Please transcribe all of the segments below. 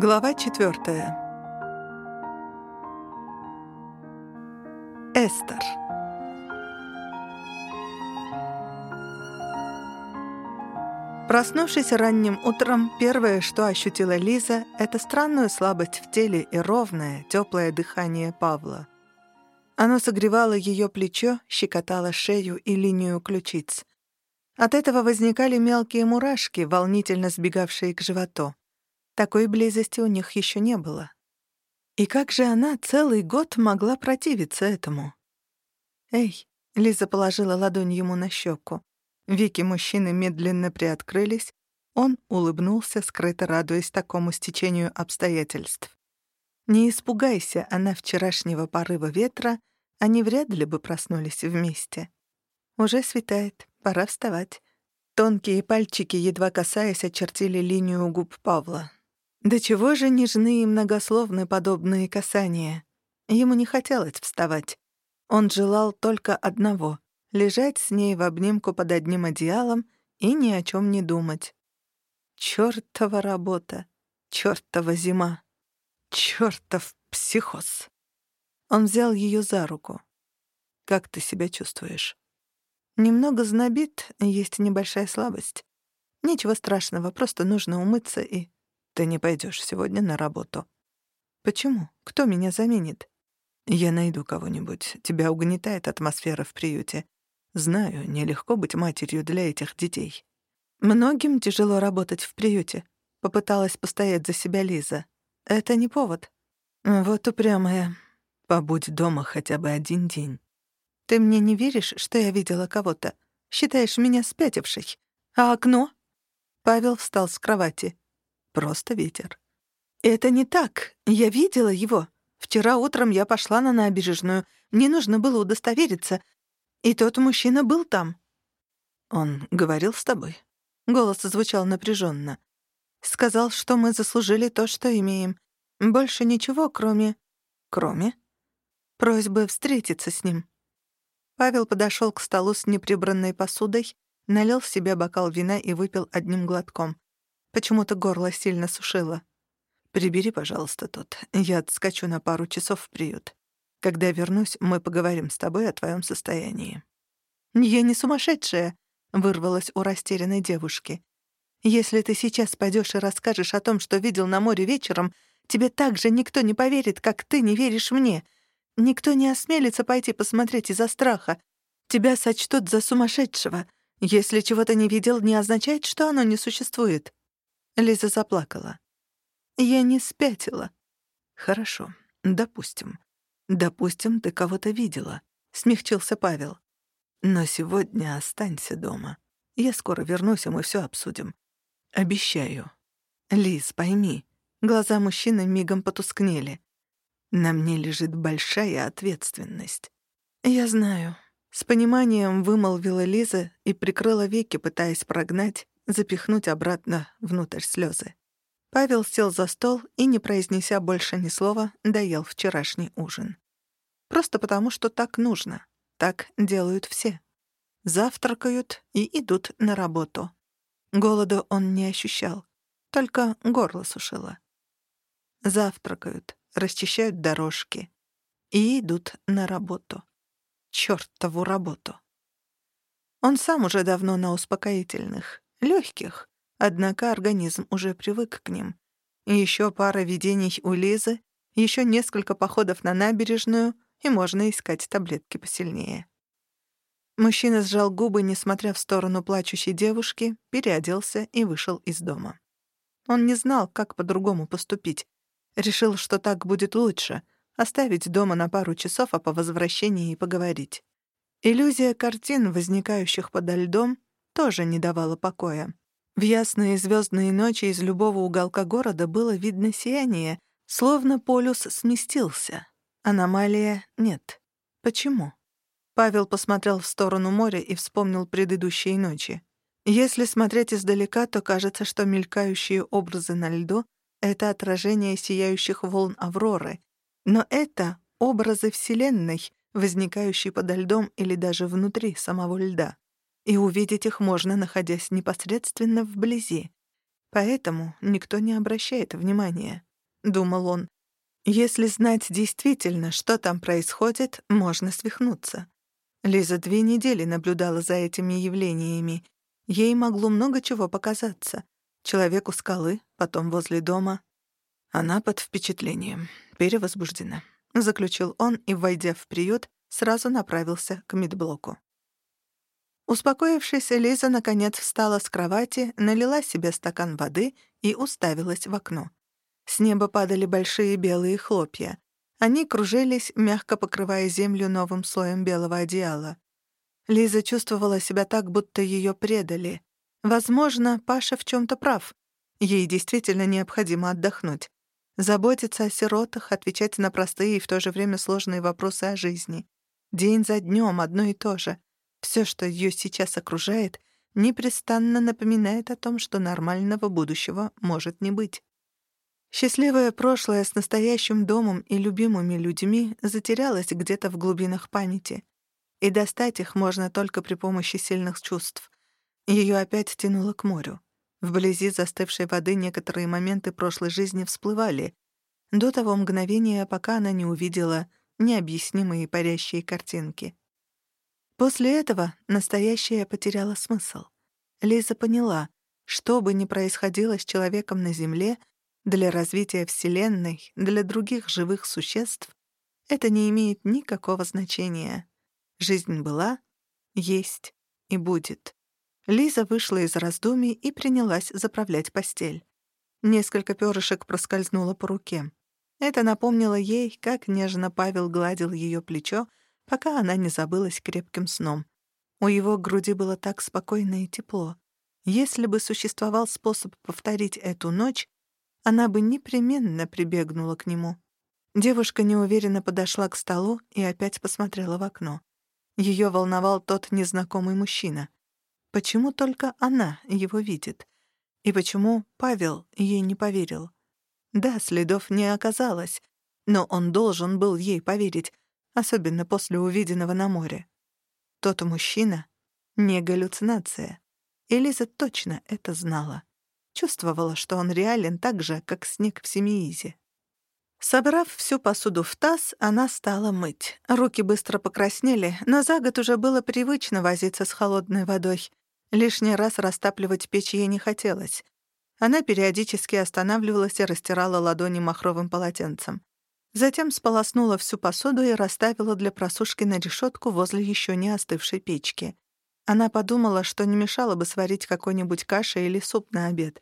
Глава четвертая. Эстер. Проснувшись ранним утром, первое, что ощутила Лиза, это странную слабость в теле и ровное, теплое дыхание Павла. Оно согревало ее плечо, щекотало шею и линию ключиц. От этого возникали мелкие мурашки, волнительно сбегавшие к животу. Такой близости у них еще не было. И как же она целый год могла противиться этому? «Эй!» — Лиза положила ладонь ему на щеку. Веки мужчины медленно приоткрылись. Он улыбнулся, скрыто радуясь такому стечению обстоятельств. Не испугайся она вчерашнего порыва ветра, они вряд ли бы проснулись вместе. Уже светает, пора вставать. Тонкие пальчики, едва касаясь, очертили линию губ Павла. До чего же нежны и многословны подобные касания? Ему не хотелось вставать. Он желал только одного — лежать с ней в обнимку под одним одеялом и ни о чем не думать. Чёртова работа, чёртова зима, чёртов психоз. Он взял ее за руку. «Как ты себя чувствуешь?» «Немного знобит, есть небольшая слабость. Ничего страшного, просто нужно умыться и ты не пойдешь сегодня на работу. Почему? Кто меня заменит? Я найду кого-нибудь. Тебя угнетает атмосфера в приюте. Знаю, нелегко быть матерью для этих детей. Многим тяжело работать в приюте. Попыталась постоять за себя Лиза. Это не повод. Вот упрямая. Побудь дома хотя бы один день. Ты мне не веришь, что я видела кого-то? Считаешь меня спятившей? А окно? Павел встал с кровати. Просто ветер. «Это не так. Я видела его. Вчера утром я пошла на набережную. Мне нужно было удостовериться. И тот мужчина был там». «Он говорил с тобой?» Голос звучал напряженно. «Сказал, что мы заслужили то, что имеем. Больше ничего, кроме...» «Кроме?» «Просьбы встретиться с ним». Павел подошел к столу с неприбранной посудой, налил в себя бокал вина и выпил одним глотком. Почему-то горло сильно сушило. «Прибери, пожалуйста, тот. Я отскочу на пару часов в приют. Когда вернусь, мы поговорим с тобой о твоем состоянии». «Я не сумасшедшая», — вырвалась у растерянной девушки. «Если ты сейчас пойдешь и расскажешь о том, что видел на море вечером, тебе так же никто не поверит, как ты не веришь мне. Никто не осмелится пойти посмотреть из-за страха. Тебя сочтут за сумасшедшего. Если чего-то не видел, не означает, что оно не существует». Лиза заплакала. «Я не спятила». «Хорошо, допустим. Допустим, ты кого-то видела», — смягчился Павел. «Но сегодня останься дома. Я скоро вернусь, и мы все обсудим. Обещаю». «Лиз, пойми». Глаза мужчины мигом потускнели. «На мне лежит большая ответственность». «Я знаю». С пониманием вымолвила Лиза и прикрыла веки, пытаясь прогнать запихнуть обратно внутрь слезы. Павел сел за стол и, не произнеся больше ни слова, доел вчерашний ужин. Просто потому, что так нужно. Так делают все. Завтракают и идут на работу. Голода он не ощущал, только горло сушило. Завтракают, расчищают дорожки и идут на работу. Чёртову работу. Он сам уже давно на успокоительных, легких, однако организм уже привык к ним. И еще пара видений у Лизы, еще несколько походов на набережную, и можно искать таблетки посильнее. Мужчина сжал губы, несмотря в сторону плачущей девушки, переоделся и вышел из дома. Он не знал, как по-другому поступить. Решил, что так будет лучше — оставить дома на пару часов, а по возвращении поговорить. Иллюзия картин, возникающих подо льдом, тоже не давало покоя. В ясные звездные ночи из любого уголка города было видно сияние, словно полюс сместился. Аномалия нет. Почему? Павел посмотрел в сторону моря и вспомнил предыдущие ночи. Если смотреть издалека, то кажется, что мелькающие образы на льду — это отражение сияющих волн Авроры. Но это образы Вселенной, возникающие подо льдом или даже внутри самого льда и увидеть их можно, находясь непосредственно вблизи. Поэтому никто не обращает внимания. — думал он. «Если знать действительно, что там происходит, можно свихнуться». Лиза две недели наблюдала за этими явлениями. Ей могло много чего показаться. Человек у скалы, потом возле дома. Она под впечатлением, перевозбуждена. Заключил он и, войдя в приют, сразу направился к медблоку. Успокоившись, Лиза наконец встала с кровати, налила себе стакан воды и уставилась в окно. С неба падали большие белые хлопья. Они кружились, мягко покрывая землю новым слоем белого одеяла. Лиза чувствовала себя так, будто ее предали. Возможно, Паша в чем то прав. Ей действительно необходимо отдохнуть. Заботиться о сиротах, отвечать на простые и в то же время сложные вопросы о жизни. День за днем одно и то же. Все, что ее сейчас окружает, непрестанно напоминает о том, что нормального будущего может не быть. Счастливое прошлое с настоящим домом и любимыми людьми затерялось где-то в глубинах памяти, и достать их можно только при помощи сильных чувств. Ее опять тянуло к морю. Вблизи застывшей воды некоторые моменты прошлой жизни всплывали, до того мгновения, пока она не увидела необъяснимые парящие картинки. После этого настоящее потеряло смысл. Лиза поняла, что бы ни происходило с человеком на Земле, для развития Вселенной, для других живых существ, это не имеет никакого значения. Жизнь была, есть и будет. Лиза вышла из раздумий и принялась заправлять постель. Несколько перышек проскользнуло по руке. Это напомнило ей, как нежно Павел гладил ее плечо, пока она не забылась крепким сном. У его груди было так спокойно и тепло. Если бы существовал способ повторить эту ночь, она бы непременно прибегнула к нему. Девушка неуверенно подошла к столу и опять посмотрела в окно. Ее волновал тот незнакомый мужчина. Почему только она его видит? И почему Павел ей не поверил? Да, следов не оказалось, но он должен был ей поверить, особенно после увиденного на море. Тот мужчина — не галлюцинация. Элиза точно это знала. Чувствовала, что он реален так же, как снег в Семиизе. Собрав всю посуду в таз, она стала мыть. Руки быстро покраснели, но за год уже было привычно возиться с холодной водой. Лишний раз растапливать печь ей не хотелось. Она периодически останавливалась и растирала ладони махровым полотенцем. Затем сполоснула всю посуду и расставила для просушки на решетку возле еще не остывшей печки. Она подумала, что не мешало бы сварить какой-нибудь каши или суп на обед.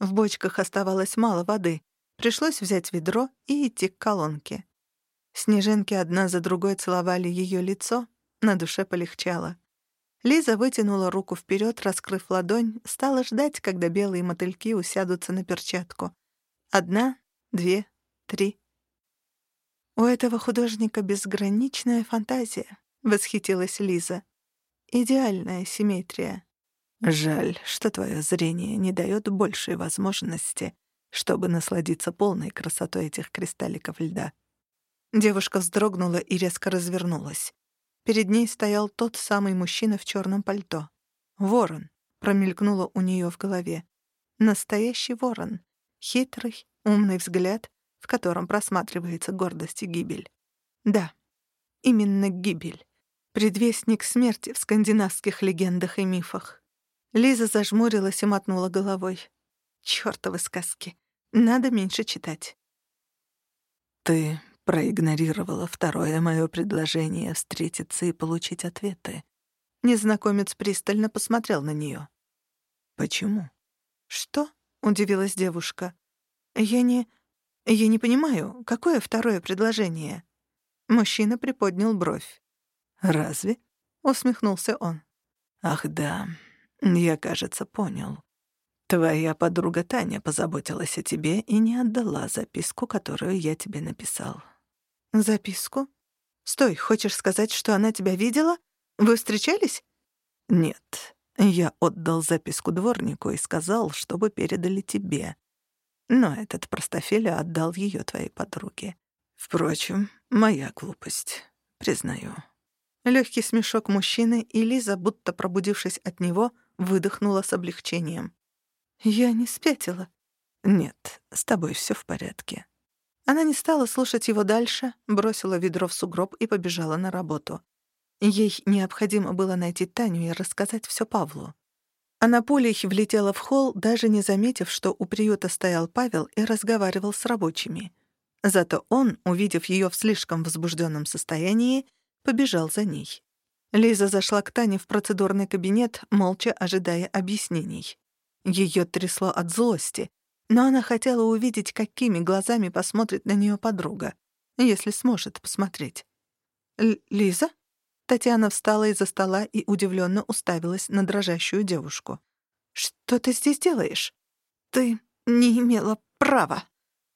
В бочках оставалось мало воды. Пришлось взять ведро и идти к колонке. Снежинки одна за другой целовали ее лицо, на душе полегчало. Лиза вытянула руку вперед, раскрыв ладонь, стала ждать, когда белые мотыльки усядутся на перчатку. Одна, две, три. «У этого художника безграничная фантазия», — восхитилась Лиза. «Идеальная симметрия». «Жаль, что твое зрение не дает большей возможности, чтобы насладиться полной красотой этих кристалликов льда». Девушка вздрогнула и резко развернулась. Перед ней стоял тот самый мужчина в черном пальто. «Ворон», — промелькнуло у нее в голове. «Настоящий ворон. Хитрый, умный взгляд, в котором просматривается гордость и гибель. Да, именно гибель. Предвестник смерти в скандинавских легендах и мифах. Лиза зажмурилась и мотнула головой. Чёртовы сказки. Надо меньше читать. «Ты проигнорировала второе мое предложение встретиться и получить ответы». Незнакомец пристально посмотрел на неё. «Почему?» «Что?» — удивилась девушка. «Я не... «Я не понимаю, какое второе предложение?» Мужчина приподнял бровь. «Разве?» — усмехнулся он. «Ах да, я, кажется, понял. Твоя подруга Таня позаботилась о тебе и не отдала записку, которую я тебе написал». «Записку? Стой, хочешь сказать, что она тебя видела? Вы встречались?» «Нет, я отдал записку дворнику и сказал, чтобы передали тебе. Но этот простофиля отдал ее твоей подруге. Впрочем, моя глупость, признаю. Легкий смешок мужчины, и Лиза, будто пробудившись от него, выдохнула с облегчением. «Я не спятила. «Нет, с тобой все в порядке». Она не стала слушать его дальше, бросила ведро в сугроб и побежала на работу. Ей необходимо было найти Таню и рассказать все Павлу. Она пулей влетела в холл, даже не заметив, что у приюта стоял Павел и разговаривал с рабочими. Зато он, увидев ее в слишком возбужденном состоянии, побежал за ней. Лиза зашла к Тане в процедурный кабинет, молча ожидая объяснений. Ее трясло от злости, но она хотела увидеть, какими глазами посмотрит на нее подруга, если сможет посмотреть. «Лиза?» Татьяна встала из-за стола и удивленно уставилась на дрожащую девушку. «Что ты здесь делаешь? Ты не имела права!»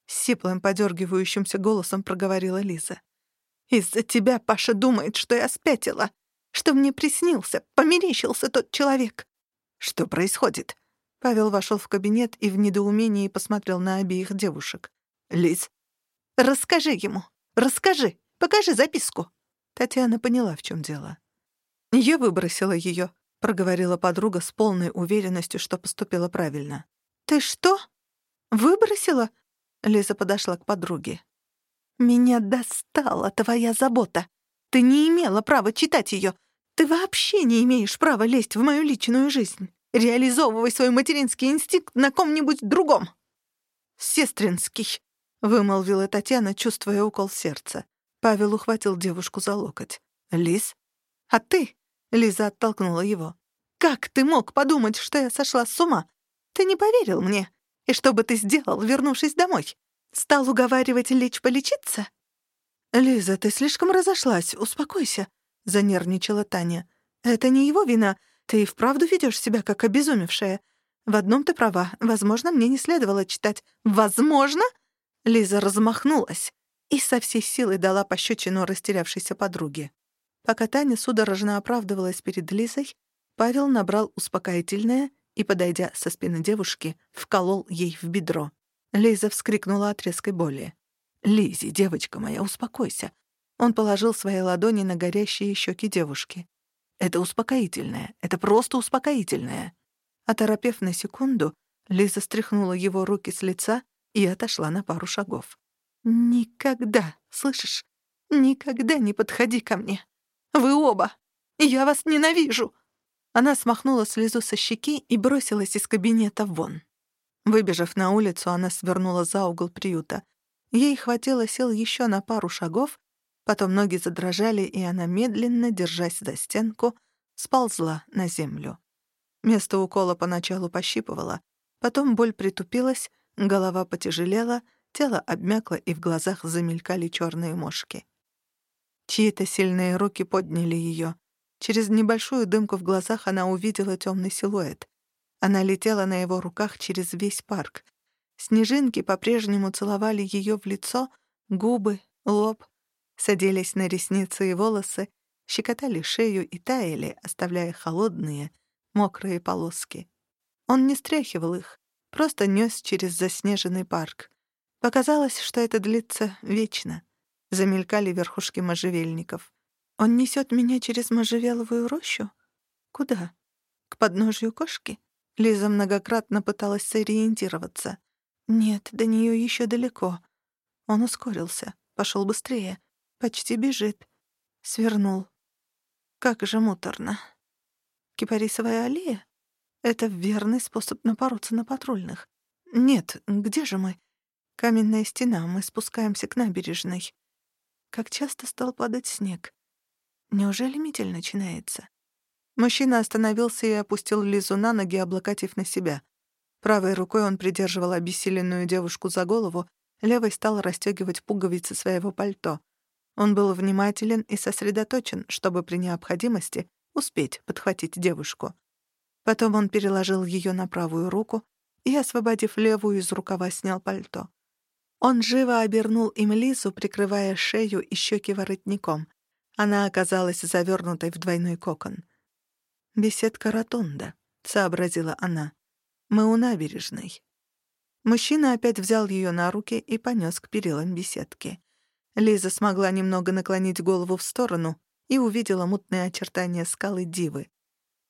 Сиплым, подергивающимся голосом проговорила Лиза. «Из-за тебя Паша думает, что я спятила, что мне приснился, померещился тот человек. Что происходит?» Павел вошел в кабинет и в недоумении посмотрел на обеих девушек. «Лиз, расскажи ему, расскажи, покажи записку». Татьяна поняла, в чем дело. «Я выбросила ее», — проговорила подруга с полной уверенностью, что поступила правильно. «Ты что? Выбросила?» Лиза подошла к подруге. «Меня достала твоя забота. Ты не имела права читать ее. Ты вообще не имеешь права лезть в мою личную жизнь. Реализовывай свой материнский инстинкт на ком-нибудь другом». «Сестринский», — вымолвила Татьяна, чувствуя укол сердца. Павел ухватил девушку за локоть. «Лиз? А ты?» — Лиза оттолкнула его. «Как ты мог подумать, что я сошла с ума? Ты не поверил мне. И что бы ты сделал, вернувшись домой? Стал уговаривать лечь полечиться?» «Лиза, ты слишком разошлась, успокойся», — занервничала Таня. «Это не его вина. Ты и вправду ведешь себя как обезумевшая. В одном ты права. Возможно, мне не следовало читать. Возможно?» Лиза размахнулась и со всей силой дала пощечину растерявшейся подруге. Пока Таня судорожно оправдывалась перед Лизой, Павел набрал успокоительное и, подойдя со спины девушки, вколол ей в бедро. Лиза вскрикнула от резкой боли. «Лизи, девочка моя, успокойся». Он положил свои ладони на горящие щеки девушки. «Это успокоительное. Это просто успокоительное». Оторопев на секунду, Лиза стряхнула его руки с лица и отошла на пару шагов. «Никогда, слышишь? Никогда не подходи ко мне. Вы оба. Я вас ненавижу!» Она смахнула слезу со щеки и бросилась из кабинета вон. Выбежав на улицу, она свернула за угол приюта. Ей хватило сил еще на пару шагов, потом ноги задрожали, и она, медленно, держась за стенку, сползла на землю. Место укола поначалу пощипывало, потом боль притупилась, голова потяжелела — Тело обмякло, и в глазах замелькали черные мошки. Чьи-то сильные руки подняли ее. Через небольшую дымку в глазах она увидела темный силуэт. Она летела на его руках через весь парк. Снежинки по-прежнему целовали ее в лицо, губы, лоб, садились на ресницы и волосы, щекотали шею и таяли, оставляя холодные, мокрые полоски. Он не стряхивал их, просто нес через заснеженный парк. Показалось, что это длится вечно. Замелькали верхушки можжевельников. Он несет меня через можжевеловую рощу? Куда? К подножью кошки? Лиза многократно пыталась сориентироваться. Нет, до нее еще далеко. Он ускорился, пошел быстрее. Почти бежит. Свернул. Как же муторно. Кипарисовая аллея? Это верный способ напороться на патрульных. Нет, где же мы? Каменная стена, мы спускаемся к набережной. Как часто стал падать снег. Неужели метель начинается? Мужчина остановился и опустил Лизу на ноги, облокотив на себя. Правой рукой он придерживал обессиленную девушку за голову, левой стал расстегивать пуговицы своего пальто. Он был внимателен и сосредоточен, чтобы при необходимости успеть подхватить девушку. Потом он переложил ее на правую руку и, освободив левую из рукава, снял пальто. Он живо обернул им Лизу, прикрывая шею и щеки воротником. Она оказалась завернутой в двойной кокон. «Беседка Ротонда», — сообразила она. «Мы у набережной». Мужчина опять взял ее на руки и понес к перилам беседки. Лиза смогла немного наклонить голову в сторону и увидела мутные очертания скалы Дивы.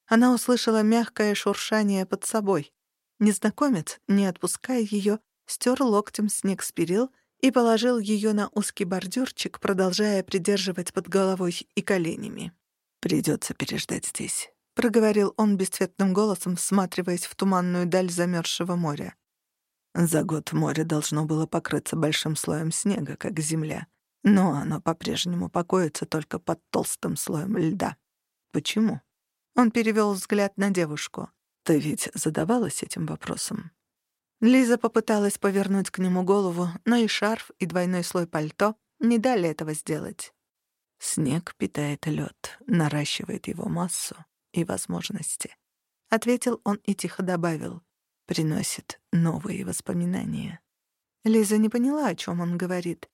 Она услышала мягкое шуршание под собой. Незнакомец, не отпуская ее, стер локтем снег с перил и положил ее на узкий бордюрчик, продолжая придерживать под головой и коленями. «Придется переждать здесь», — проговорил он бесцветным голосом, всматриваясь в туманную даль замерзшего моря. За год море должно было покрыться большим слоем снега, как земля, но оно по-прежнему покоится только под толстым слоем льда. Почему? Он перевел взгляд на девушку. «Ты ведь задавалась этим вопросом?» Лиза попыталась повернуть к нему голову, но и шарф, и двойной слой пальто не дали этого сделать. «Снег питает лед, наращивает его массу и возможности», — ответил он и тихо добавил. «Приносит новые воспоминания». Лиза не поняла, о чем он говорит.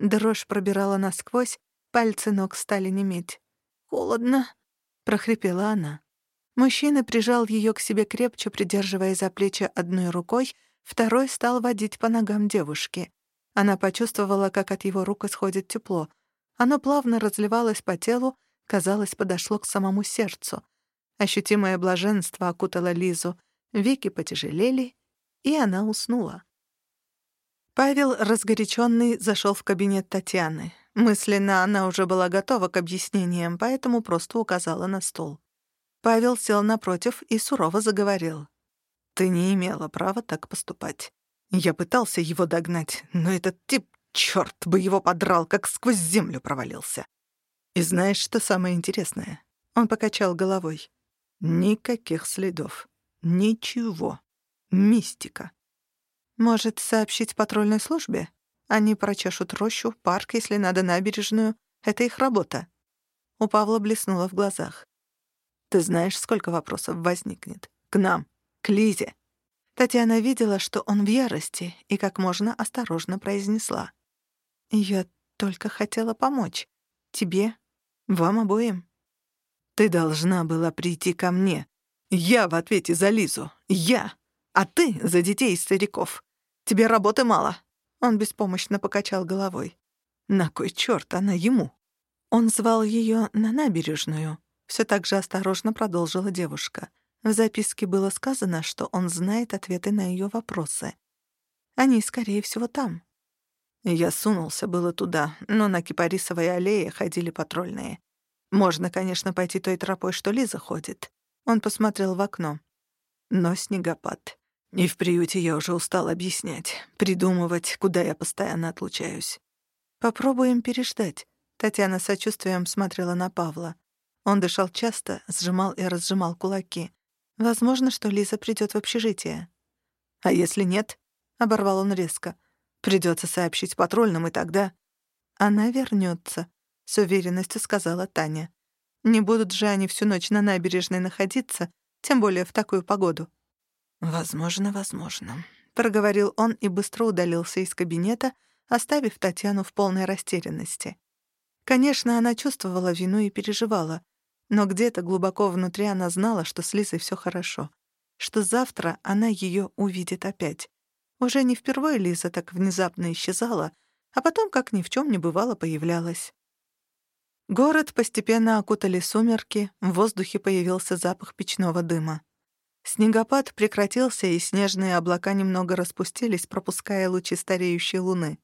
Дрожь пробирала насквозь, пальцы ног стали неметь. «Холодно», — прохрипела она. Мужчина прижал ее к себе крепче, придерживая за плечи одной рукой, второй стал водить по ногам девушки. Она почувствовала, как от его рук исходит тепло. Оно плавно разливалось по телу, казалось, подошло к самому сердцу. Ощутимое блаженство окутало Лизу, веки потяжелели, и она уснула. Павел, разгоряченный, зашел в кабинет Татьяны. Мысленно она уже была готова к объяснениям, поэтому просто указала на стол. Павел сел напротив и сурово заговорил. «Ты не имела права так поступать. Я пытался его догнать, но этот тип, черт бы его подрал, как сквозь землю провалился. И знаешь, что самое интересное?» Он покачал головой. «Никаких следов. Ничего. Мистика. Может, сообщить патрульной службе? Они прочешут рощу, парк, если надо, набережную. Это их работа. У Павла блеснуло в глазах. Ты знаешь, сколько вопросов возникнет? К нам, к Лизе. Татьяна видела, что он в ярости, и как можно осторожно произнесла. «Я только хотела помочь. Тебе, вам обоим. Ты должна была прийти ко мне. Я в ответе за Лизу. Я. А ты за детей и стариков. Тебе работы мало». Он беспомощно покачал головой. На кой черт она ему? Он звал ее на набережную. Все так же осторожно продолжила девушка. В записке было сказано, что он знает ответы на ее вопросы. Они, скорее всего, там. Я сунулся было туда, но на Кипарисовой аллее ходили патрульные. Можно, конечно, пойти той тропой, что Лиза ходит. Он посмотрел в окно. Но снегопад. И в приюте я уже устал объяснять, придумывать, куда я постоянно отлучаюсь. «Попробуем переждать», — Татьяна сочувствием смотрела на Павла. Он дышал часто, сжимал и разжимал кулаки. Возможно, что Лиза придёт в общежитие. «А если нет?» — оборвал он резко. «Придётся сообщить патрульным, и тогда...» «Она вернётся», — с уверенностью сказала Таня. «Не будут же они всю ночь на набережной находиться, тем более в такую погоду». «Возможно, возможно», — проговорил он и быстро удалился из кабинета, оставив Татьяну в полной растерянности. Конечно, она чувствовала вину и переживала, но где-то глубоко внутри она знала, что с Лизой всё хорошо, что завтра она её увидит опять. Уже не впервые Лиза так внезапно исчезала, а потом, как ни в чём не бывало, появлялась. Город постепенно окутали сумерки, в воздухе появился запах печного дыма. Снегопад прекратился, и снежные облака немного распустились, пропуская лучи стареющей луны.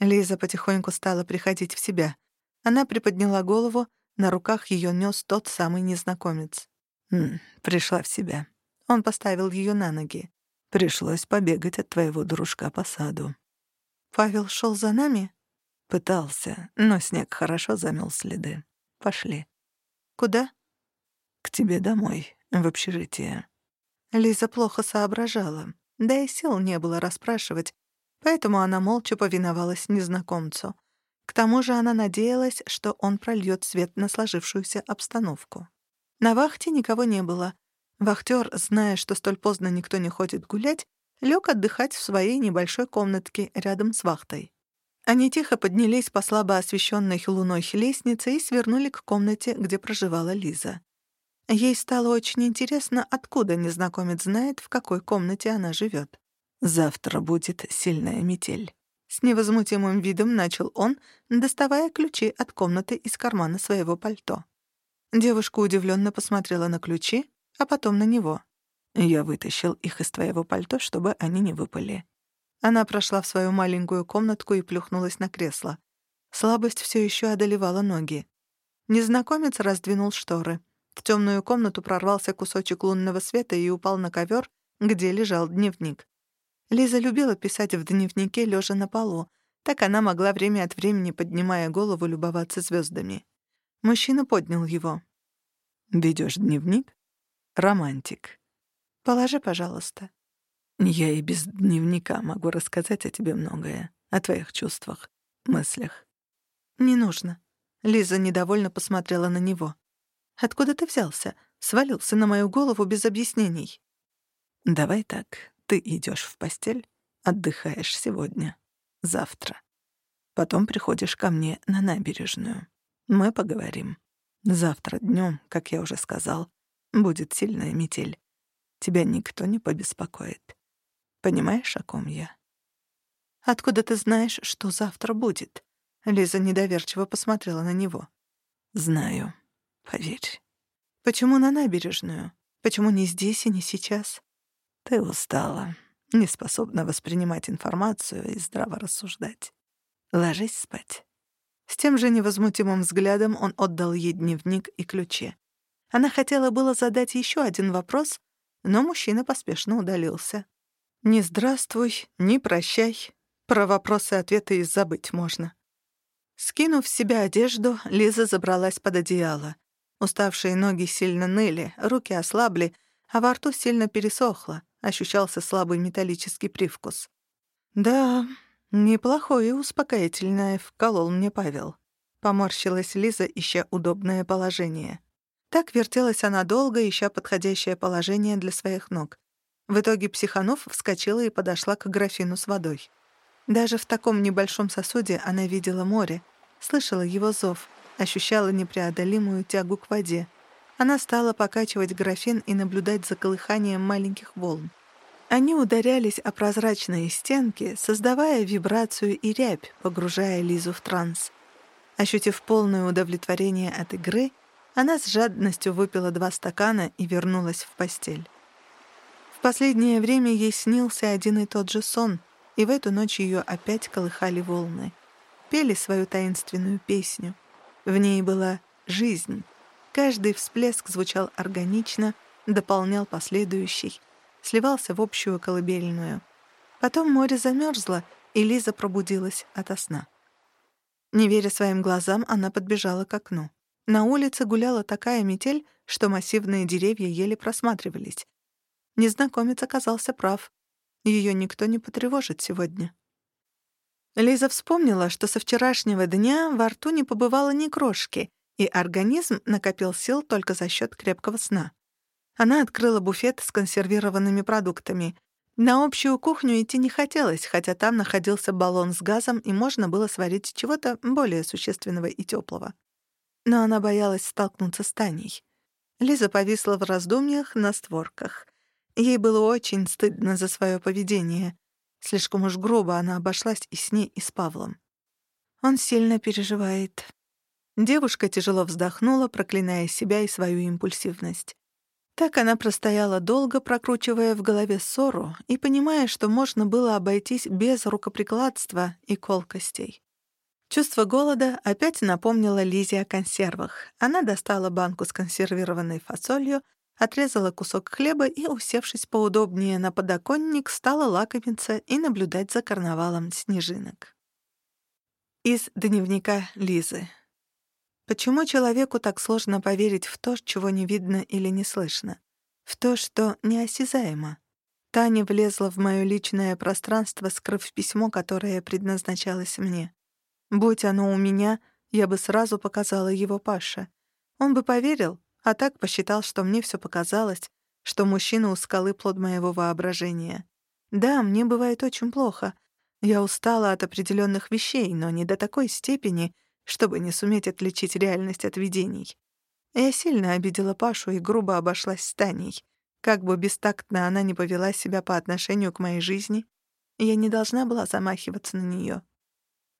Лиза потихоньку стала приходить в себя. Она приподняла голову, на руках ее нес тот самый незнакомец. «М, «Пришла в себя». Он поставил ее на ноги. «Пришлось побегать от твоего дружка по саду». «Павел шел за нами?» «Пытался, но снег хорошо замел следы. Пошли». «Куда?» «К тебе домой, в общежитие». Лиза плохо соображала, да и сил не было расспрашивать, поэтому она молча повиновалась незнакомцу. К тому же она надеялась, что он прольёт свет на сложившуюся обстановку. На вахте никого не было. Вахтер, зная, что столь поздно никто не ходит гулять, лег отдыхать в своей небольшой комнатке рядом с вахтой. Они тихо поднялись по слабо освещенной луной лестнице и свернули к комнате, где проживала Лиза. Ей стало очень интересно, откуда незнакомец знает, в какой комнате она живет. «Завтра будет сильная метель». С невозмутимым видом начал он, доставая ключи от комнаты из кармана своего пальто. Девушка удивленно посмотрела на ключи, а потом на него. «Я вытащил их из твоего пальто, чтобы они не выпали». Она прошла в свою маленькую комнатку и плюхнулась на кресло. Слабость все еще одолевала ноги. Незнакомец раздвинул шторы. В темную комнату прорвался кусочек лунного света и упал на ковер, где лежал дневник. Лиза любила писать в дневнике, лежа на полу. Так она могла время от времени, поднимая голову, любоваться звездами. Мужчина поднял его. Ведешь дневник? Романтик. Положи, пожалуйста. Я и без дневника могу рассказать о тебе многое, о твоих чувствах, мыслях. Не нужно. Лиза недовольно посмотрела на него. Откуда ты взялся? Свалился на мою голову без объяснений. Давай так. Ты идешь в постель, отдыхаешь сегодня, завтра. Потом приходишь ко мне на набережную. Мы поговорим. Завтра днем, как я уже сказал, будет сильная метель. Тебя никто не побеспокоит. Понимаешь, о ком я? Откуда ты знаешь, что завтра будет? Лиза недоверчиво посмотрела на него. Знаю. Поверь. Почему на набережную? Почему не здесь и не сейчас? Ты устала, не способна воспринимать информацию и здраво рассуждать. Ложись спать. С тем же невозмутимым взглядом он отдал ей дневник и ключи. Она хотела было задать еще один вопрос, но мужчина поспешно удалился. «Ни здравствуй, ни прощай. Про вопросы и ответы и забыть можно». Скинув с себя одежду, Лиза забралась под одеяло. Уставшие ноги сильно ныли, руки ослабли, а во рту сильно пересохло, ощущался слабый металлический привкус. «Да, неплохое и успокоительное вколол мне Павел», — поморщилась Лиза, ища удобное положение. Так вертелась она долго, ища подходящее положение для своих ног. В итоге психанов вскочила и подошла к графину с водой. Даже в таком небольшом сосуде она видела море, слышала его зов, ощущала непреодолимую тягу к воде. Она стала покачивать графин и наблюдать за колыханием маленьких волн. Они ударялись о прозрачные стенки, создавая вибрацию и рябь, погружая Лизу в транс. Ощутив полное удовлетворение от игры, она с жадностью выпила два стакана и вернулась в постель. В последнее время ей снился один и тот же сон, и в эту ночь ее опять колыхали волны. Пели свою таинственную песню. В ней была жизнь. Каждый всплеск звучал органично, дополнял последующий, сливался в общую колыбельную. Потом море замерзло, и Лиза пробудилась ото сна. Не веря своим глазам, она подбежала к окну. На улице гуляла такая метель, что массивные деревья еле просматривались. Незнакомец оказался прав. Ее никто не потревожит сегодня. Лиза вспомнила, что со вчерашнего дня во рту не побывало ни крошки, и организм накопил сил только за счет крепкого сна. Она открыла буфет с консервированными продуктами. На общую кухню идти не хотелось, хотя там находился баллон с газом, и можно было сварить чего-то более существенного и теплого но она боялась столкнуться с Таней. Лиза повисла в раздумьях на створках. Ей было очень стыдно за свое поведение. Слишком уж грубо она обошлась и с ней, и с Павлом. Он сильно переживает. Девушка тяжело вздохнула, проклиная себя и свою импульсивность. Так она простояла долго, прокручивая в голове ссору и понимая, что можно было обойтись без рукоприкладства и колкостей. Чувство голода опять напомнило Лизе о консервах. Она достала банку с консервированной фасолью, отрезала кусок хлеба и, усевшись поудобнее на подоконник, стала лакомиться и наблюдать за карнавалом снежинок. Из дневника Лизы. Почему человеку так сложно поверить в то, чего не видно или не слышно? В то, что неосязаемо? Таня влезла в моё личное пространство, скрыв письмо, которое предназначалось мне. Будь оно у меня, я бы сразу показала его Паше. Он бы поверил, а так посчитал, что мне все показалось, что мужчина у скалы плод моего воображения. Да, мне бывает очень плохо. Я устала от определенных вещей, но не до такой степени, чтобы не суметь отличить реальность от видений. Я сильно обидела Пашу и грубо обошлась с Таней. Как бы бестактно она не повела себя по отношению к моей жизни, я не должна была замахиваться на нее.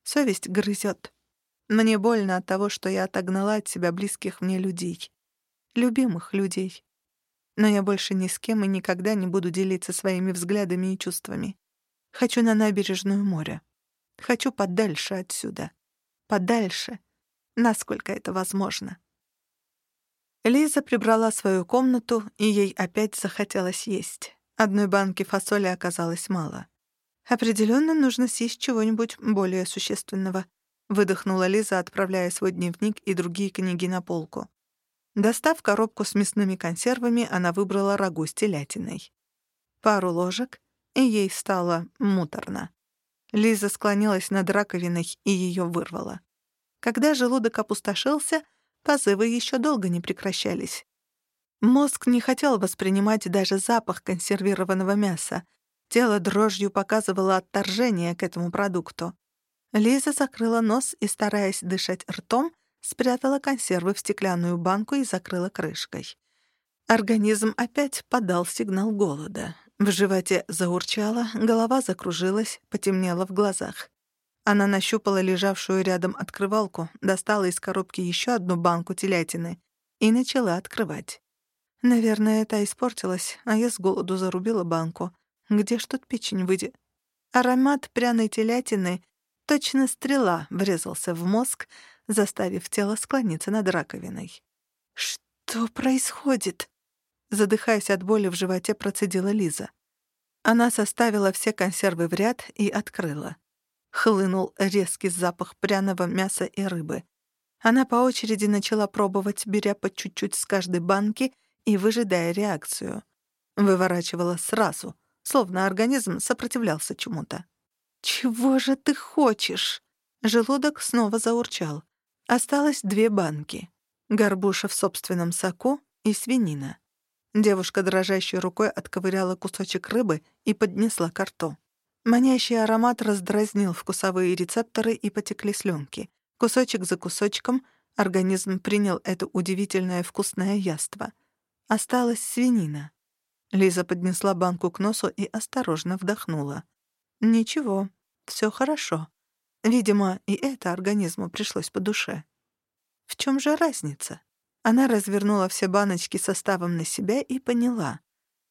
Совесть грызет. Мне больно от того, что я отогнала от себя близких мне людей. Любимых людей. Но я больше ни с кем и никогда не буду делиться своими взглядами и чувствами. Хочу на набережную моря. Хочу подальше отсюда. Подальше, насколько это возможно. Лиза прибрала свою комнату, и ей опять захотелось есть. Одной банки фасоли оказалось мало. Определенно нужно съесть чего-нибудь более существенного. Выдохнула Лиза, отправляя свой дневник и другие книги на полку. Достав коробку с мясными консервами, она выбрала рагу с телятиной. Пару ложек, и ей стало муторно. Лиза склонилась над раковиной и ее вырвала. Когда желудок опустошился, позывы еще долго не прекращались. Мозг не хотел воспринимать даже запах консервированного мяса. Тело дрожью показывало отторжение к этому продукту. Лиза закрыла нос и, стараясь дышать ртом, спрятала консервы в стеклянную банку и закрыла крышкой. Организм опять подал сигнал голода. В животе заурчало, голова закружилась, потемнело в глазах. Она нащупала лежавшую рядом открывалку, достала из коробки еще одну банку телятины и начала открывать. Наверное, это испортилось, а я с голоду зарубила банку. Где ж тут печень выйдет? Аромат пряной телятины, точно стрела, врезался в мозг, заставив тело склониться над раковиной. «Что происходит?» Задыхаясь от боли в животе, процедила Лиза. Она составила все консервы в ряд и открыла. Хлынул резкий запах пряного мяса и рыбы. Она по очереди начала пробовать, беря по чуть-чуть с каждой банки и выжидая реакцию. Выворачивала сразу, словно организм сопротивлялся чему-то. «Чего же ты хочешь?» Желудок снова заурчал. Осталось две банки. Горбуша в собственном соку и свинина. Девушка дрожащей рукой отковыряла кусочек рыбы и поднесла к рту. Манящий аромат раздразнил вкусовые рецепторы и потекли слюнки. Кусочек за кусочком организм принял это удивительное вкусное яство. Осталась свинина. Лиза поднесла банку к носу и осторожно вдохнула. Ничего, все хорошо. Видимо, и это организму пришлось по душе. В чем же разница? Она развернула все баночки составом на себя и поняла.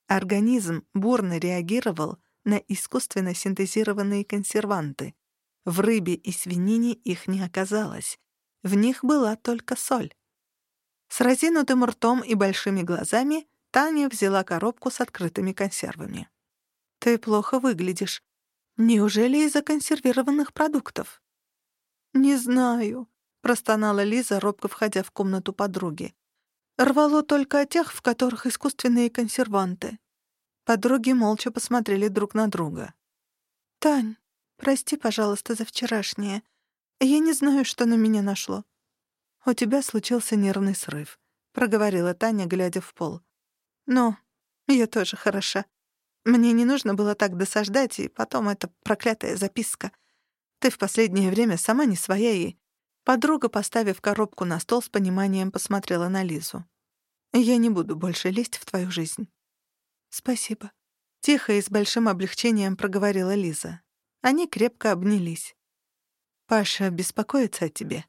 Организм бурно реагировал на искусственно синтезированные консерванты. В рыбе и свинине их не оказалось. В них была только соль. С разинутым ртом и большими глазами Таня взяла коробку с открытыми консервами. «Ты плохо выглядишь. Неужели из-за консервированных продуктов?» «Не знаю», простонала Лиза, робко входя в комнату подруги. Рвало только о тех, в которых искусственные консерванты. Подруги молча посмотрели друг на друга. «Тань, прости, пожалуйста, за вчерашнее. Я не знаю, что на меня нашло». «У тебя случился нервный срыв», — проговорила Таня, глядя в пол. «Ну, я тоже хороша. Мне не нужно было так досаждать, и потом эта проклятая записка. Ты в последнее время сама не своя и...» Подруга, поставив коробку на стол, с пониманием посмотрела на Лизу. «Я не буду больше лезть в твою жизнь». «Спасибо». Тихо и с большим облегчением проговорила Лиза. Они крепко обнялись. «Паша беспокоится о тебе.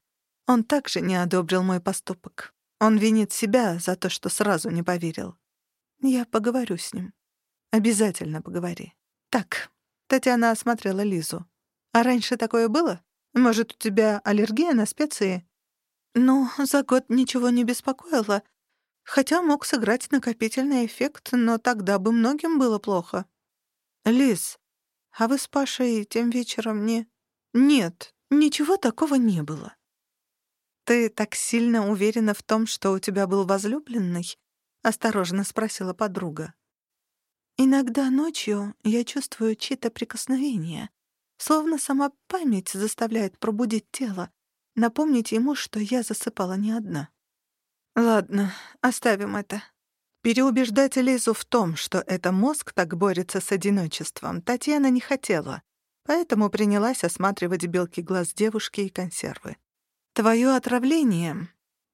Он также не одобрил мой поступок. Он винит себя за то, что сразу не поверил. Я поговорю с ним. Обязательно поговори. Так, Татьяна осмотрела Лизу. А раньше такое было? Может, у тебя аллергия на специи?» «Ну, за год ничего не беспокоило. Хотя мог сыграть накопительный эффект, но тогда бы многим было плохо». «Лиз, а вы с Пашей тем вечером не...» «Нет, ничего такого не было». «Ты так сильно уверена в том, что у тебя был возлюбленный?» — осторожно спросила подруга. «Иногда ночью я чувствую чьи-то прикосновения. Словно сама память заставляет пробудить тело, напомнить ему, что я засыпала не одна. Ладно, оставим это. Переубеждать Лизу в том, что это мозг так борется с одиночеством, Татьяна не хотела, поэтому принялась осматривать белки глаз девушки и консервы. «Твое отравление.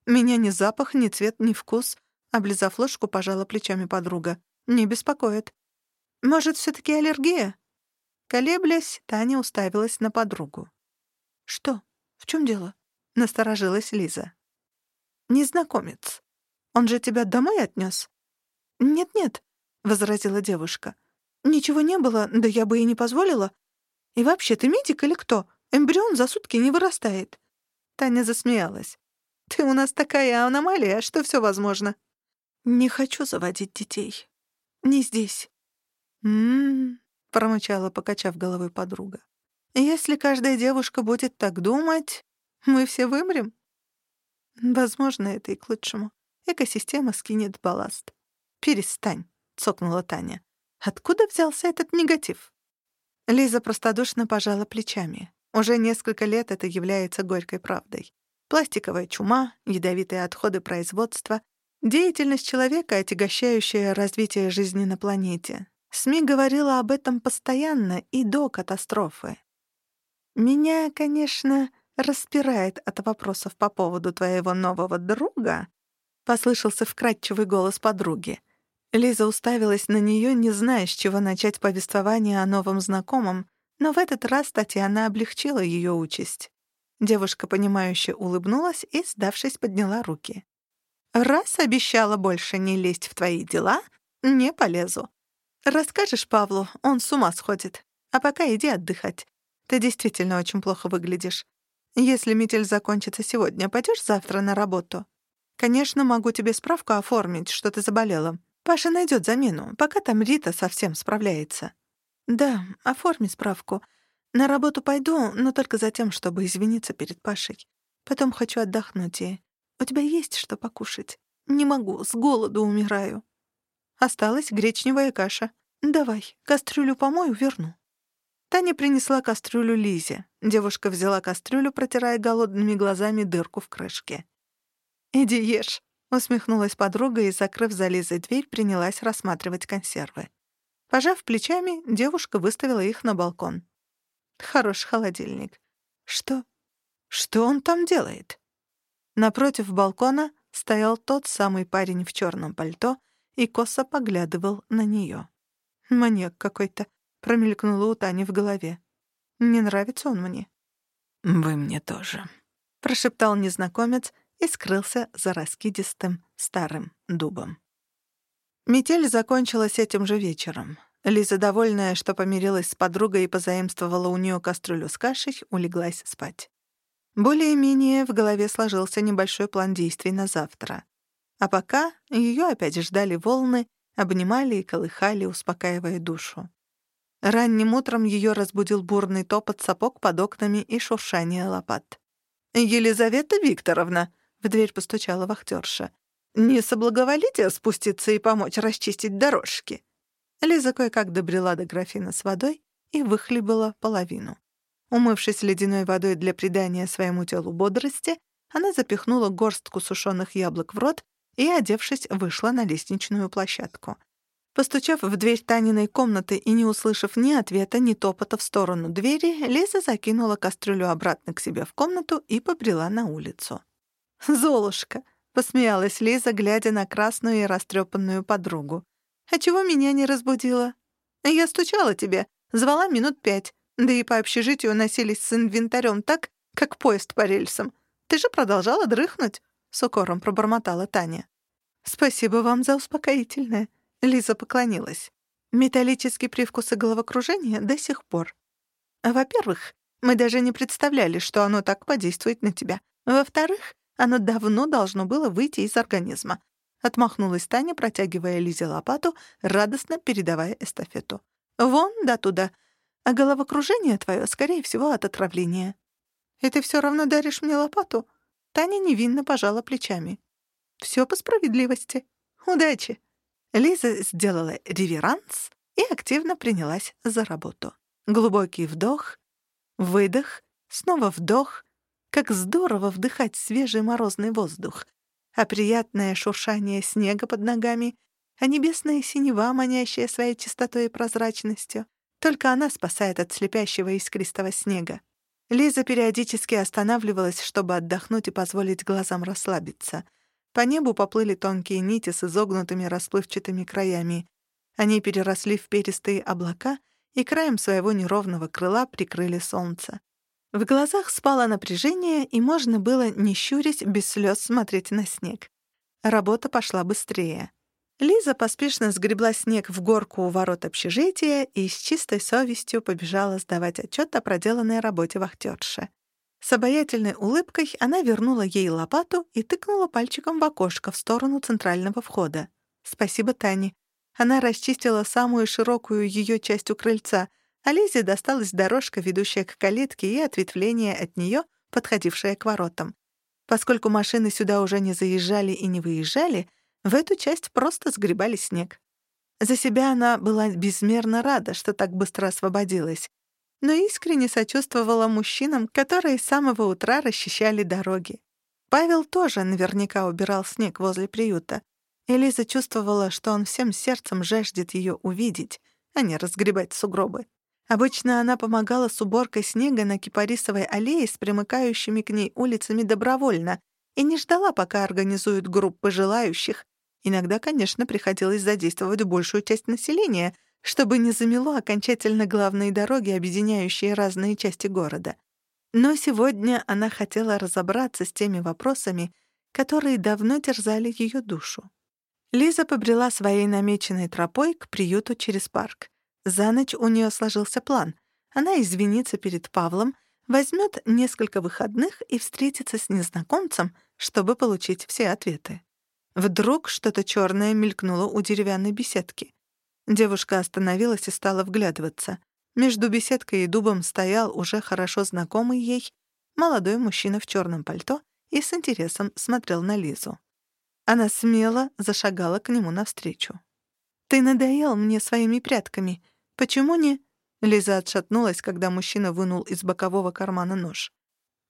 Меня ни запах, ни цвет, ни вкус», — облизав ложку, пожала плечами подруга. «Не беспокоит. Может, все таки аллергия?» Колеблясь, Таня уставилась на подругу. «Что? В чем дело?» — насторожилась Лиза. «Незнакомец. Он же тебя домой отнес?» «Нет-нет», — возразила девушка. «Ничего не было, да я бы и не позволила. И вообще, ты медик или кто? Эмбрион за сутки не вырастает». Таня засмеялась. «Ты у нас такая аномалия, что все возможно». «Не хочу заводить детей. Не здесь». «М-м-м», промычала, покачав головой подруга. «Если каждая девушка будет так думать, мы все вымрем». «Возможно, это и к лучшему. Экосистема скинет балласт». «Перестань», — цокнула Таня. «Откуда взялся этот негатив?» Лиза простодушно пожала плечами. Уже несколько лет это является горькой правдой. Пластиковая чума, ядовитые отходы производства, деятельность человека, отягощающая развитие жизни на планете. СМИ говорила об этом постоянно и до катастрофы. «Меня, конечно, распирает от вопросов по поводу твоего нового друга», — послышался вкрадчивый голос подруги. Лиза уставилась на нее, не зная, с чего начать повествование о новом знакомом, но в этот раз Татьяна облегчила ее участь. Девушка, понимающе улыбнулась и, сдавшись, подняла руки. «Раз обещала больше не лезть в твои дела, не полезу. Расскажешь Павлу, он с ума сходит. А пока иди отдыхать. Ты действительно очень плохо выглядишь. Если метель закончится сегодня, пойдешь завтра на работу? Конечно, могу тебе справку оформить, что ты заболела. Паша найдет замену, пока там Рита совсем справляется. Да, оформи справку. На работу пойду, но только за тем, чтобы извиниться перед Пашей. Потом хочу отдохнуть и... У тебя есть что покушать? Не могу, с голоду умираю. Осталась гречневая каша. Давай, кастрюлю помою, верну. Таня принесла кастрюлю Лизе. Девушка взяла кастрюлю, протирая голодными глазами дырку в крышке. «Иди ешь», — усмехнулась подруга и, закрыв за Лизой дверь, принялась рассматривать консервы. Пожав плечами, девушка выставила их на балкон. Хороший холодильник. Что? Что он там делает? Напротив балкона стоял тот самый парень в черном пальто и косо поглядывал на нее. Маньяк какой-то, промелькнуло у Тани в голове. Не нравится он мне. «Вы мне тоже», — прошептал незнакомец и скрылся за раскидистым старым дубом. Метель закончилась этим же вечером. Лиза, довольная, что помирилась с подругой и позаимствовала у нее кастрюлю с кашей, улеглась спать. Более-менее в голове сложился небольшой план действий на завтра. А пока ее опять ждали волны, обнимали и колыхали, успокаивая душу. Ранним утром ее разбудил бурный топот сапог под окнами и шуршание лопат. «Елизавета Викторовна!» — в дверь постучала вахтерша. «Не соблаговолите спуститься и помочь расчистить дорожки?» Лиза кое-как добрела до графина с водой и выхлебала половину. Умывшись ледяной водой для придания своему телу бодрости, она запихнула горстку сушеных яблок в рот и, одевшись, вышла на лестничную площадку. Постучав в дверь Таниной комнаты и не услышав ни ответа, ни топота в сторону двери, Лиза закинула кастрюлю обратно к себе в комнату и побрела на улицу. «Золушка!» — посмеялась Лиза, глядя на красную и растрепанную подругу. «А чего меня не разбудила?» «Я стучала тебе, звала минут пять, да и по общежитию носились с инвентарем так, как поезд по рельсам. Ты же продолжала дрыхнуть?» — с укором пробормотала Таня. «Спасибо вам за успокоительное», — Лиза поклонилась. «Металлический привкус и головокружение до сих пор. Во-первых, мы даже не представляли, что оно так подействует на тебя. Во-вторых, оно давно должно было выйти из организма. Отмахнулась Таня, протягивая Лизе лопату, радостно передавая эстафету. «Вон да туда. А головокружение твое, скорее всего, от отравления». «И ты все равно даришь мне лопату?» Таня невинно пожала плечами. «Все по справедливости. Удачи!» Лиза сделала реверанс и активно принялась за работу. Глубокий вдох, выдох, снова вдох. Как здорово вдыхать свежий морозный воздух а приятное шуршание снега под ногами, а небесная синева, манящая своей чистотой и прозрачностью. Только она спасает от слепящего искристого снега. Лиза периодически останавливалась, чтобы отдохнуть и позволить глазам расслабиться. По небу поплыли тонкие нити с изогнутыми расплывчатыми краями. Они переросли в перистые облака и краем своего неровного крыла прикрыли солнце. В глазах спало напряжение, и можно было, не щурясь, без слез смотреть на снег. Работа пошла быстрее. Лиза поспешно сгребла снег в горку у ворот общежития и с чистой совестью побежала сдавать отчет о проделанной работе вахтерши. С обаятельной улыбкой она вернула ей лопату и тыкнула пальчиком в окошко в сторону центрального входа. Спасибо Тане. Она расчистила самую широкую ее часть у крыльца, а Лизе досталась дорожка, ведущая к калитке, и ответвление от нее, подходившее к воротам. Поскольку машины сюда уже не заезжали и не выезжали, в эту часть просто сгребали снег. За себя она была безмерно рада, что так быстро освободилась, но искренне сочувствовала мужчинам, которые с самого утра расчищали дороги. Павел тоже наверняка убирал снег возле приюта. Элиза чувствовала, что он всем сердцем жаждет ее увидеть, а не разгребать сугробы. Обычно она помогала с уборкой снега на Кипарисовой аллее с примыкающими к ней улицами добровольно и не ждала, пока организуют группы желающих. Иногда, конечно, приходилось задействовать большую часть населения, чтобы не замело окончательно главные дороги, объединяющие разные части города. Но сегодня она хотела разобраться с теми вопросами, которые давно терзали ее душу. Лиза побрела своей намеченной тропой к приюту через парк. За ночь у нее сложился план. Она извинится перед Павлом, возьмет несколько выходных и встретится с незнакомцем, чтобы получить все ответы. Вдруг что-то черное мелькнуло у деревянной беседки. Девушка остановилась и стала вглядываться. Между беседкой и дубом стоял уже хорошо знакомый ей молодой мужчина в черном пальто и с интересом смотрел на Лизу. Она смело зашагала к нему навстречу. «Ты надоел мне своими прятками. Почему не...» Лиза отшатнулась, когда мужчина вынул из бокового кармана нож.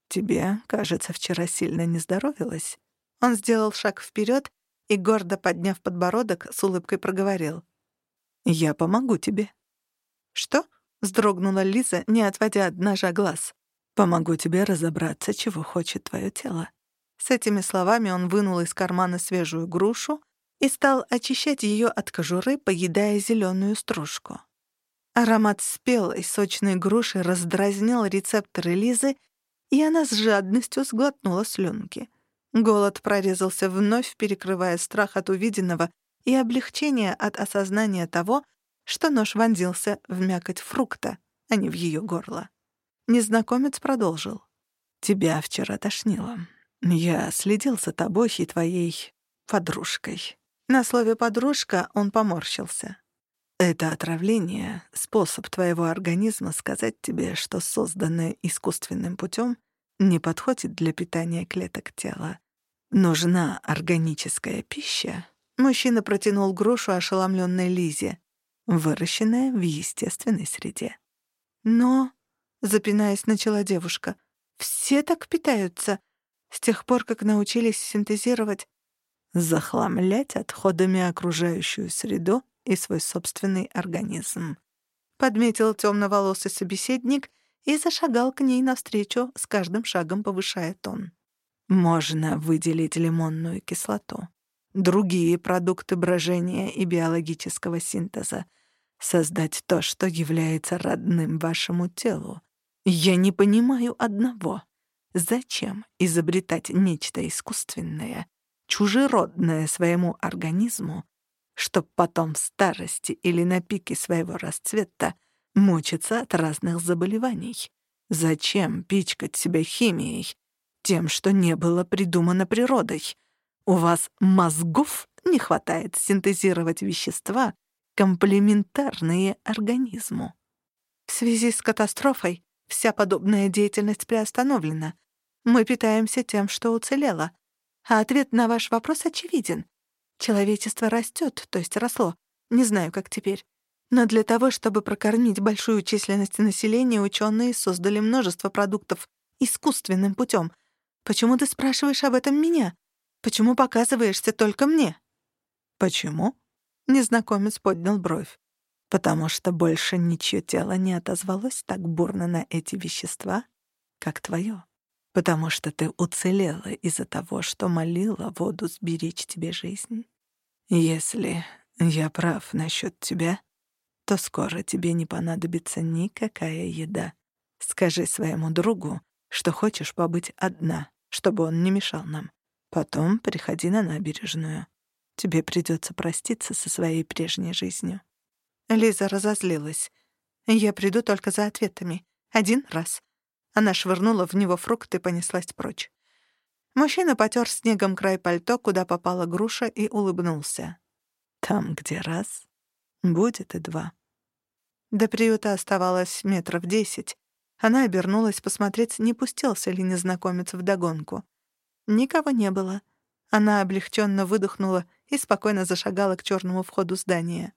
«Тебе, кажется, вчера сильно не здоровилось». Он сделал шаг вперед и, гордо подняв подбородок, с улыбкой проговорил. «Я помогу тебе». «Что?» — вздрогнула Лиза, не отводя от ножа глаз. «Помогу тебе разобраться, чего хочет твое тело». С этими словами он вынул из кармана свежую грушу и стал очищать ее от кожуры, поедая зеленую стружку. Аромат спелой, сочной груши раздразнил рецепторы Лизы, и она с жадностью сглотнула слюнки. Голод прорезался вновь, перекрывая страх от увиденного и облегчение от осознания того, что нож вонзился в мякоть фрукта, а не в ее горло. Незнакомец продолжил. «Тебя вчера тошнило. Я следил за тобой и твоей подружкой». На слове «подружка» он поморщился. «Это отравление — способ твоего организма сказать тебе, что созданное искусственным путем не подходит для питания клеток тела. Нужна органическая пища, Мужчина протянул грушу ошеломленной Лизе, выращенная в естественной среде. «Но...» — запинаясь, начала девушка. «Все так питаются, с тех пор, как научились синтезировать...» «Захламлять отходами окружающую среду и свой собственный организм», — подметил темноволосый собеседник и зашагал к ней навстречу, с каждым шагом повышая тон. «Можно выделить лимонную кислоту другие продукты брожения и биологического синтеза, создать то, что является родным вашему телу. Я не понимаю одного. Зачем изобретать нечто искусственное, чужеродное своему организму, чтобы потом в старости или на пике своего расцвета мучиться от разных заболеваний? Зачем пичкать себя химией, тем, что не было придумано природой? У вас мозгов не хватает синтезировать вещества, комплементарные организму. В связи с катастрофой вся подобная деятельность приостановлена. Мы питаемся тем, что уцелело. А ответ на ваш вопрос очевиден. Человечество растет, то есть росло. Не знаю, как теперь. Но для того, чтобы прокормить большую численность населения, ученые создали множество продуктов искусственным путем. Почему ты спрашиваешь об этом меня? Почему показываешься только мне?» «Почему?» — незнакомец поднял бровь. «Потому что больше ничье тело не отозвалось так бурно на эти вещества, как твое. Потому что ты уцелела из-за того, что молила воду сберечь тебе жизнь. Если я прав насчет тебя, то скоро тебе не понадобится никакая еда. Скажи своему другу, что хочешь побыть одна, чтобы он не мешал нам. Потом приходи на набережную. Тебе придется проститься со своей прежней жизнью». Лиза разозлилась. «Я приду только за ответами. Один раз». Она швырнула в него фрукт и понеслась прочь. Мужчина потер снегом край пальто, куда попала груша, и улыбнулся. «Там, где раз, будет и два». До приюта оставалось метров десять. Она обернулась посмотреть, не пустился ли незнакомец вдогонку. Никого не было. Она облегченно выдохнула и спокойно зашагала к черному входу здания.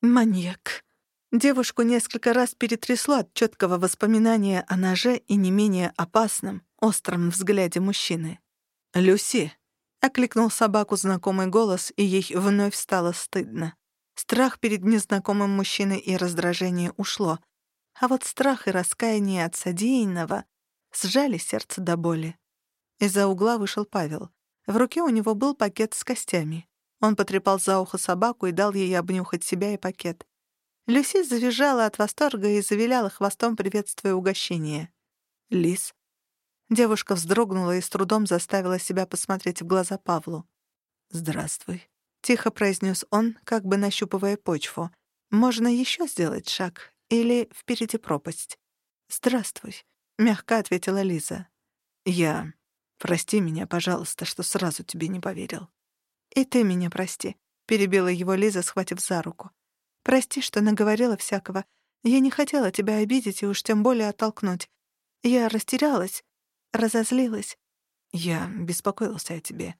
Маньяк. Девушку несколько раз перетрясло от четкого воспоминания о ноже и не менее опасном, остром взгляде мужчины. «Люси!» — окликнул собаку знакомый голос, и ей вновь стало стыдно. Страх перед незнакомым мужчиной и раздражение ушло, а вот страх и раскаяние от содеянного сжали сердце до боли. Из-за угла вышел Павел. В руке у него был пакет с костями. Он потрепал за ухо собаку и дал ей обнюхать себя и пакет. Люси завизжала от восторга и завиляла хвостом, приветствуя угощение. «Лис». Девушка вздрогнула и с трудом заставила себя посмотреть в глаза Павлу. «Здравствуй», — тихо произнес он, как бы нащупывая почву. «Можно еще сделать шаг, или впереди пропасть?» «Здравствуй», — мягко ответила Лиза. «Я... Прости меня, пожалуйста, что сразу тебе не поверил». «И ты меня прости», — перебила его Лиза, схватив за руку. «Прости, что наговорила всякого. Я не хотела тебя обидеть и уж тем более оттолкнуть. Я растерялась, разозлилась». «Я беспокоился о тебе.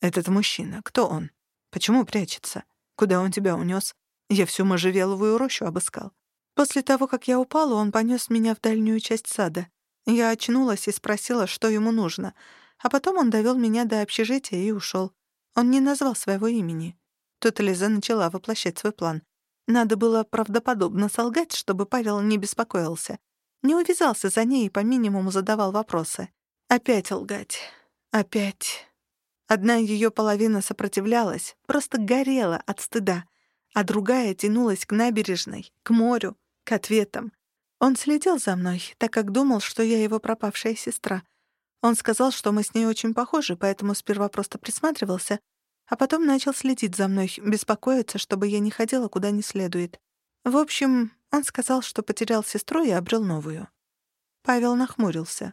Этот мужчина, кто он? Почему прячется? Куда он тебя унес? Я всю можжевеловую рощу обыскал. После того, как я упала, он понес меня в дальнюю часть сада. Я очнулась и спросила, что ему нужно, а потом он довел меня до общежития и ушел. Он не назвал своего имени. Тут Лиза начала воплощать свой план. Надо было правдоподобно солгать, чтобы Павел не беспокоился. Не увязался за ней и по минимуму задавал вопросы. Опять лгать. Опять. Одна ее половина сопротивлялась, просто горела от стыда, а другая тянулась к набережной, к морю, к ответам. Он следил за мной, так как думал, что я его пропавшая сестра. Он сказал, что мы с ней очень похожи, поэтому сперва просто присматривался, а потом начал следить за мной, беспокоиться, чтобы я не ходила куда не следует. В общем, он сказал, что потерял сестру и обрел новую. Павел нахмурился.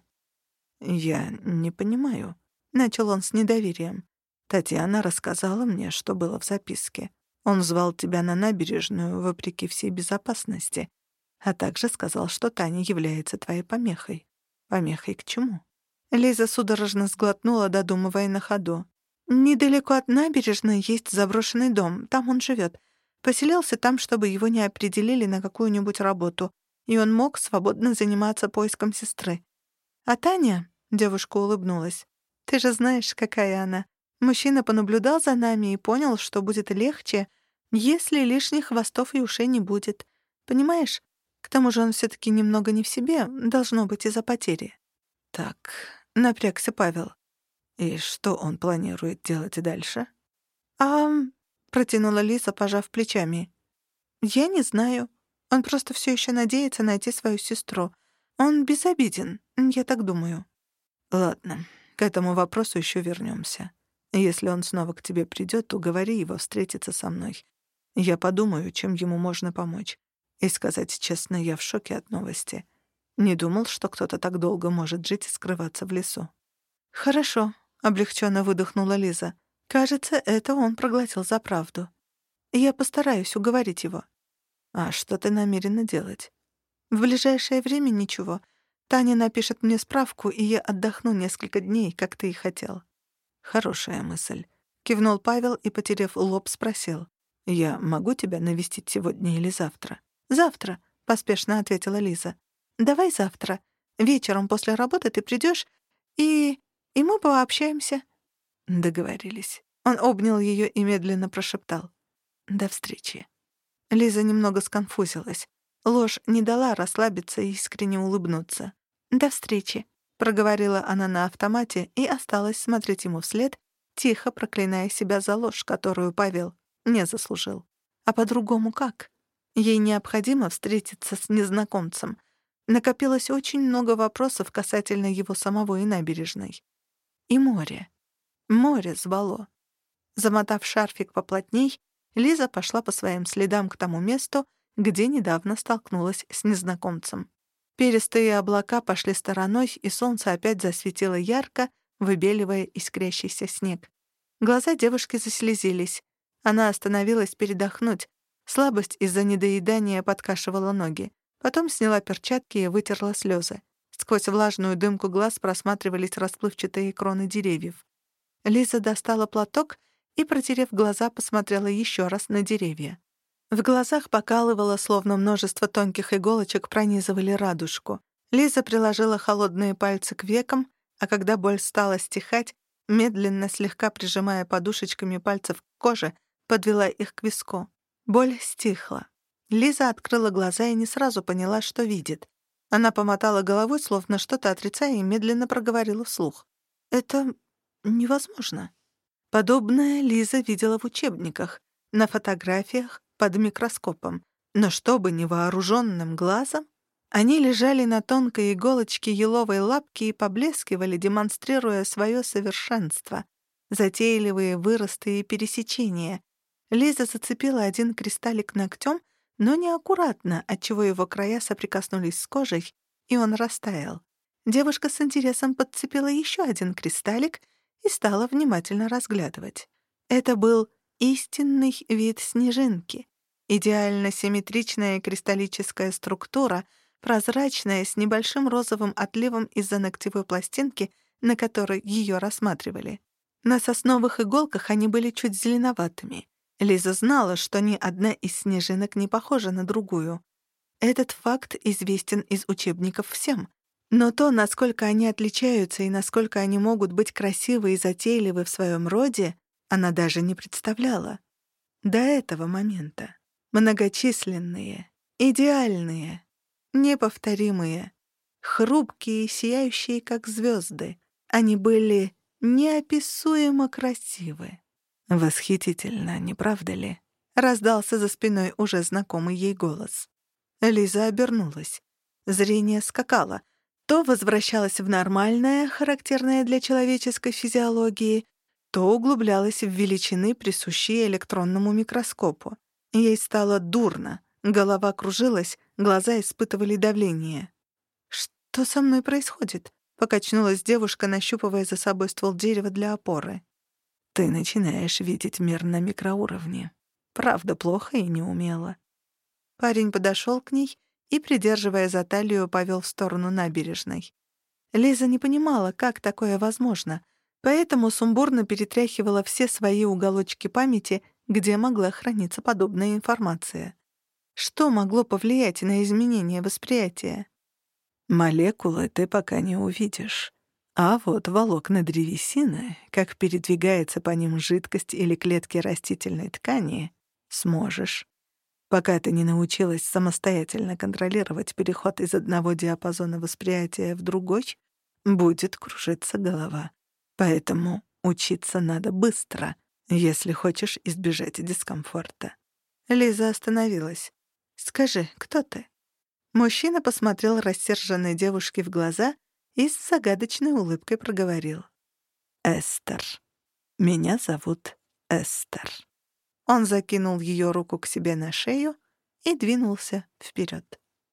«Я не понимаю», — начал он с недоверием. «Татьяна рассказала мне, что было в записке. Он звал тебя на набережную, вопреки всей безопасности а также сказал, что Таня является твоей помехой. Помехой к чему? Лиза судорожно сглотнула, додумывая на ходу. «Недалеко от набережной есть заброшенный дом, там он живет. Поселился там, чтобы его не определили на какую-нибудь работу, и он мог свободно заниматься поиском сестры. А Таня, — девушка улыбнулась, — ты же знаешь, какая она. Мужчина понаблюдал за нами и понял, что будет легче, если лишних хвостов и ушей не будет. Понимаешь, к тому же он все таки немного не в себе, должно быть из-за потери. Так, напрягся Павел. И что он планирует делать дальше? А, протянула Лиза, пожав плечами. Я не знаю. Он просто все еще надеется найти свою сестру. Он безобиден, я так думаю. Ладно, к этому вопросу еще вернемся. Если он снова к тебе придет, то говори его встретиться со мной. Я подумаю, чем ему можно помочь. И сказать честно, я в шоке от новости. Не думал, что кто-то так долго может жить и скрываться в лесу. «Хорошо», — облегченно выдохнула Лиза. «Кажется, это он проглотил за правду. Я постараюсь уговорить его». «А что ты намерена делать?» «В ближайшее время ничего. Таня напишет мне справку, и я отдохну несколько дней, как ты и хотел». «Хорошая мысль», — кивнул Павел и, потеряв лоб, спросил. «Я могу тебя навестить сегодня или завтра?» «Завтра», — поспешно ответила Лиза. «Давай завтра. Вечером после работы ты придешь, и... и мы пообщаемся». Договорились. Он обнял ее и медленно прошептал. «До встречи». Лиза немного сконфузилась. Ложь не дала расслабиться и искренне улыбнуться. «До встречи», — проговорила она на автомате и осталась смотреть ему вслед, тихо проклиная себя за ложь, которую Павел не заслужил. А по-другому как? Ей необходимо встретиться с незнакомцем. Накопилось очень много вопросов касательно его самого и набережной. И море. Море звало. Замотав шарфик поплотней, Лиза пошла по своим следам к тому месту, где недавно столкнулась с незнакомцем. Перистые облака пошли стороной, и солнце опять засветило ярко, выбеливая искрящийся снег. Глаза девушки заслезились. Она остановилась передохнуть. Слабость из-за недоедания подкашивала ноги. Потом сняла перчатки и вытерла слезы. Сквозь влажную дымку глаз просматривались расплывчатые кроны деревьев. Лиза достала платок и, протерев глаза, посмотрела еще раз на деревья. В глазах покалывало, словно множество тонких иголочек пронизывали радужку. Лиза приложила холодные пальцы к векам, а когда боль стала стихать, медленно, слегка прижимая подушечками пальцев к коже, подвела их к виску. Боль стихла. Лиза открыла глаза и не сразу поняла, что видит. Она помотала головой, словно что-то отрицая, и медленно проговорила вслух. «Это невозможно». Подобное Лиза видела в учебниках, на фотографиях, под микроскопом. Но чтобы невооруженным глазом, они лежали на тонкой иголочке еловой лапки и поблескивали, демонстрируя свое совершенство. Затейливые выросты и пересечения. Лиза зацепила один кристаллик ногтем, но неаккуратно, отчего его края соприкоснулись с кожей, и он растаял. Девушка с интересом подцепила еще один кристаллик и стала внимательно разглядывать. Это был истинный вид снежинки. Идеально симметричная кристаллическая структура, прозрачная, с небольшим розовым отливом из-за ногтевой пластинки, на которой ее рассматривали. На сосновых иголках они были чуть зеленоватыми. Лиза знала, что ни одна из снежинок не похожа на другую. Этот факт известен из учебников всем. Но то, насколько они отличаются и насколько они могут быть красивы и затейливы в своем роде, она даже не представляла. До этого момента. Многочисленные, идеальные, неповторимые, хрупкие и сияющие, как звезды. Они были неописуемо красивы. «Восхитительно, не правда ли?» — раздался за спиной уже знакомый ей голос. Лиза обернулась. Зрение скакало. То возвращалось в нормальное, характерное для человеческой физиологии, то углублялось в величины, присущие электронному микроскопу. Ей стало дурно, голова кружилась, глаза испытывали давление. «Что со мной происходит?» — покачнулась девушка, нащупывая за собой ствол дерева для опоры. Ты начинаешь видеть мир на микроуровне. Правда, плохо и неумело. Парень подошел к ней и, придерживая за талию, повел в сторону набережной. Лиза не понимала, как такое возможно, поэтому сумбурно перетряхивала все свои уголочки памяти, где могла храниться подобная информация. Что могло повлиять на изменение восприятия? «Молекулы ты пока не увидишь. А вот волокна древесины, как передвигается по ним жидкость или клетки растительной ткани, сможешь. Пока ты не научилась самостоятельно контролировать переход из одного диапазона восприятия в другой, будет кружиться голова. Поэтому учиться надо быстро, если хочешь избежать дискомфорта. Лиза остановилась. «Скажи, кто ты?» Мужчина посмотрел рассерженной девушке в глаза — и с загадочной улыбкой проговорил. «Эстер. Меня зовут Эстер». Он закинул ее руку к себе на шею и двинулся вперед.